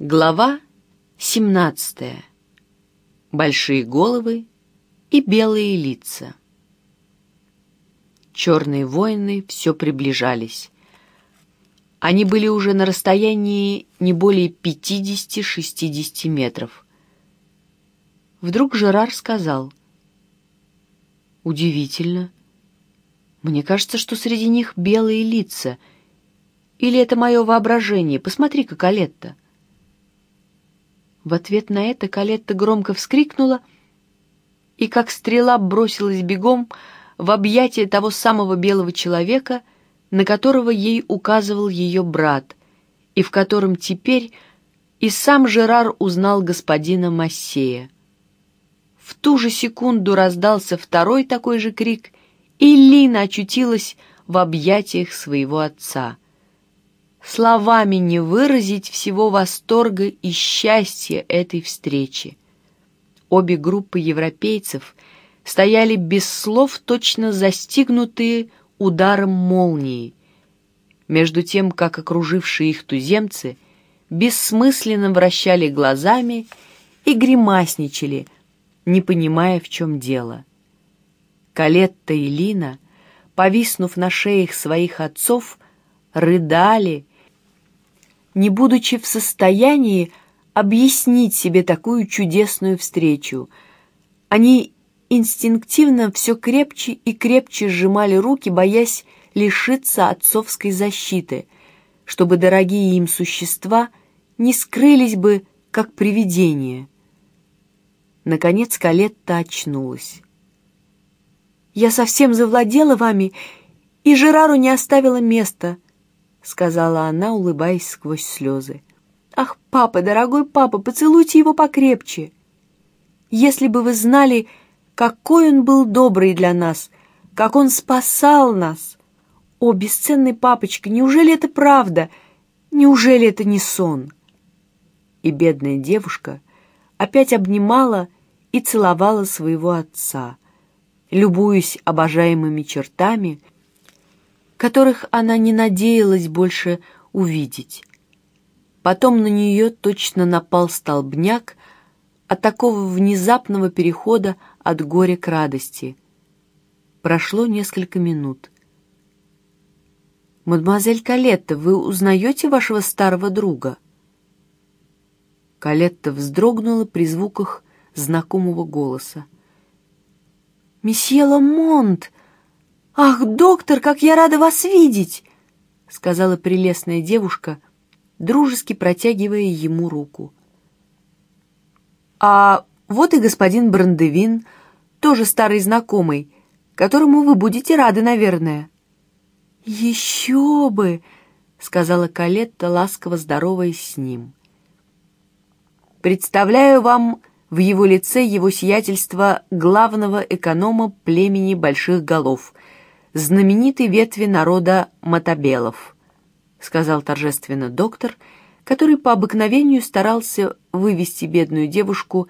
Глава 17. Большие головы и белые лица. Черные воины все приближались. Они были уже на расстоянии не более 50-60 метров. Вдруг Жерар сказал. «Удивительно. Мне кажется, что среди них белые лица. Или это мое воображение? Посмотри-ка, Калетта». В ответ на это Калетта громко вскрикнула и, как стрела, бросилась бегом в объятия того самого белого человека, на которого ей указывал ее брат, и в котором теперь и сам Жерар узнал господина Массея. В ту же секунду раздался второй такой же крик, и Лина очутилась в объятиях своего отца — Словами не выразить всего восторга и счастья этой встречи. Обе группы европейцев стояли без слов, точно застигнутые ударом молнии, между тем, как окружившие их туземцы бессмысленно вращали глазами и гримасничали, не понимая, в чем дело. Калетта и Лина, повиснув на шеях своих отцов, рыдали не будучи в состоянии объяснить себе такую чудесную встречу. Они инстинктивно все крепче и крепче сжимали руки, боясь лишиться отцовской защиты, чтобы дорогие им существа не скрылись бы, как привидения. Наконец Калетта очнулась. «Я совсем завладела вами, и Жерару не оставила места», — сказала она, улыбаясь сквозь слезы. «Ах, папа, дорогой папа, поцелуйте его покрепче! Если бы вы знали, какой он был добрый для нас, как он спасал нас! О, бесценный папочка, неужели это правда? Неужели это не сон?» И бедная девушка опять обнимала и целовала своего отца, любуясь обожаемыми чертами — которых она не надеялась больше увидеть. Потом на нее точно напал столбняк от такого внезапного перехода от горя к радости. Прошло несколько минут. «Мадемуазель Калетта, вы узнаете вашего старого друга?» Калетта вздрогнула при звуках знакомого голоса. «Месье Ламонт!» «Ах, доктор, как я рада вас видеть!» — сказала прелестная девушка, дружески протягивая ему руку. «А вот и господин Брандевин, тоже старый знакомый, которому вы будете рады, наверное». «Еще бы!» — сказала Калетта, ласково здороваясь с ним. «Представляю вам в его лице его сиятельство главного эконома племени Больших Голов — знаменитой ветви народа Матабелов», — сказал торжественно доктор, который по обыкновению старался вывести бедную девушку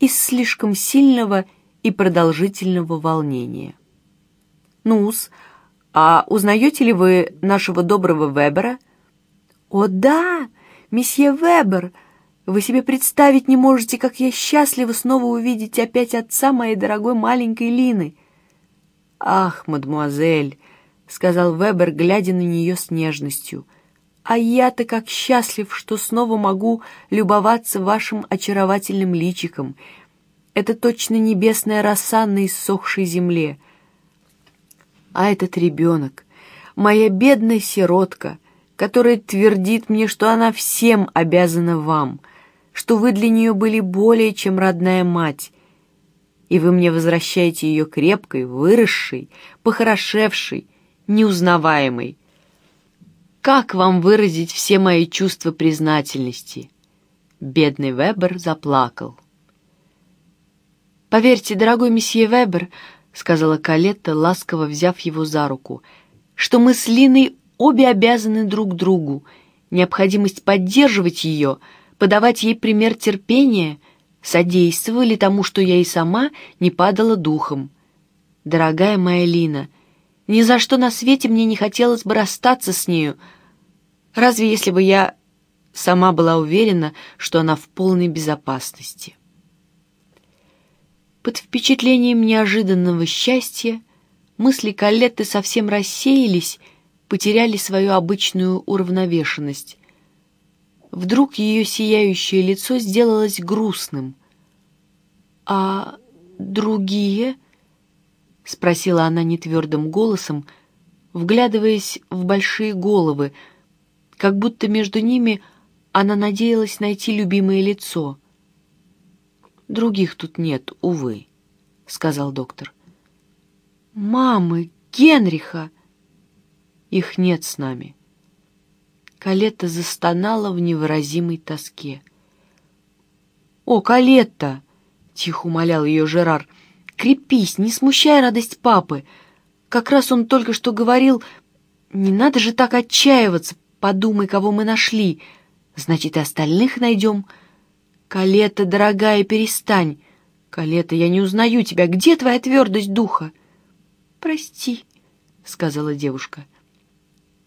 из слишком сильного и продолжительного волнения. «Ну-с, а узнаете ли вы нашего доброго Вебера?» «О да, месье Вебер! Вы себе представить не можете, как я счастлива снова увидеть опять отца моей дорогой маленькой Лины!» «Ах, мадемуазель!» — сказал Вебер, глядя на нее с нежностью. «А я-то как счастлив, что снова могу любоваться вашим очаровательным личиком. Это точно небесная роса на иссохшей земле. А этот ребенок, моя бедная сиротка, которая твердит мне, что она всем обязана вам, что вы для нее были более, чем родная мать, и вы мне возвращаете ее крепкой, выросшей, похорошевшей, неузнаваемой. Как вам выразить все мои чувства признательности?» Бедный Вебер заплакал. «Поверьте, дорогой месье Вебер», — сказала Калетта, ласково взяв его за руку, «что мы с Линой обе обязаны друг другу. Необходимость поддерживать ее, подавать ей пример терпения — содействовали тому, что я и сама не падала духом. Дорогая моя Лина, ни за что на свете мне не хотелось бы расстаться с нею. Разве если бы я сама была уверена, что она в полной безопасности. Под впечатлением неожиданного счастья мысли Калетты совсем рассеялись, потеряли свою обычную уравновешенность. Вдруг ее сияющее лицо сделалось грустным. «А другие?» — спросила она нетвердым голосом, вглядываясь в большие головы, как будто между ними она надеялась найти любимое лицо. «Других тут нет, увы», — сказал доктор. «Мамы, Генриха!» «Их нет с нами». Калетта застонала в невыразимой тоске. «О, Калетта!» — тихо умолял ее Жерар — Крепись, не смущай радость папы. Как раз он только что говорил, не надо же так отчаиваться, подумай, кого мы нашли. Значит, и остальных найдем. Калета, дорогая, перестань. Калета, я не узнаю тебя. Где твоя твердость духа? Прости, — сказала девушка.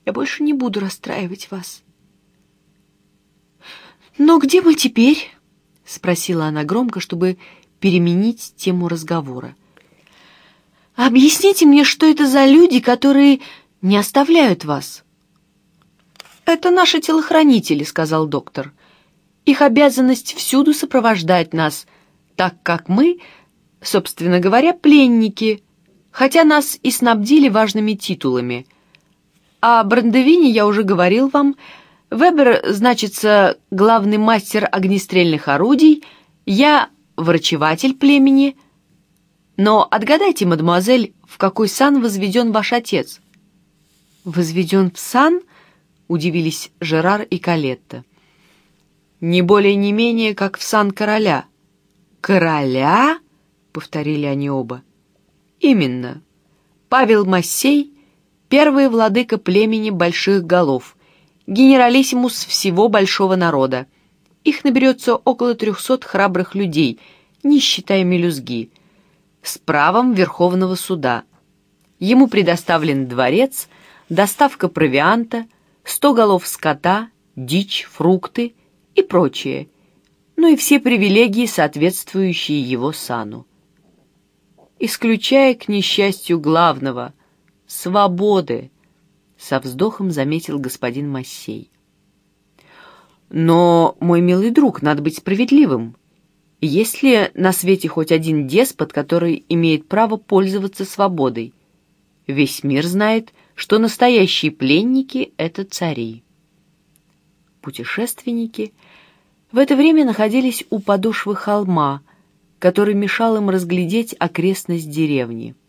Я больше не буду расстраивать вас. «Но где мы теперь?» — спросила она громко, чтобы переменить тему разговора. «Объясните мне, что это за люди, которые не оставляют вас?» «Это наши телохранители», — сказал доктор. «Их обязанность всюду сопровождать нас, так как мы, собственно говоря, пленники, хотя нас и снабдили важными титулами. О Брандевине я уже говорил вам. Вебер значится главный мастер огнестрельных орудий, я врачеватель племени. Но отгадайте, мадемуазель, в какой сан возведен ваш отец?» «Возведен в сан?» — удивились Жерар и Калетта. «Не более не менее, как в сан короля». «Короля?» — повторили они оба. «Именно. Павел Массей — первый владыка племени больших голов, генералиссимус всего большого народа, их наберется около трехсот храбрых людей, не считая мелюзги, с правом Верховного суда. Ему предоставлен дворец, доставка провианта, сто голов скота, дичь, фрукты и прочее, ну и все привилегии, соответствующие его сану. Исключая, к несчастью, главного — свободы, со вздохом заметил господин Массей. Но, мой милый друг, надо быть справедливым. Есть ли на свете хоть один деспот, который имеет право пользоваться свободой? Весь мир знает, что настоящие пленники — это цари. Путешественники в это время находились у подошвы холма, который мешал им разглядеть окрестность деревни —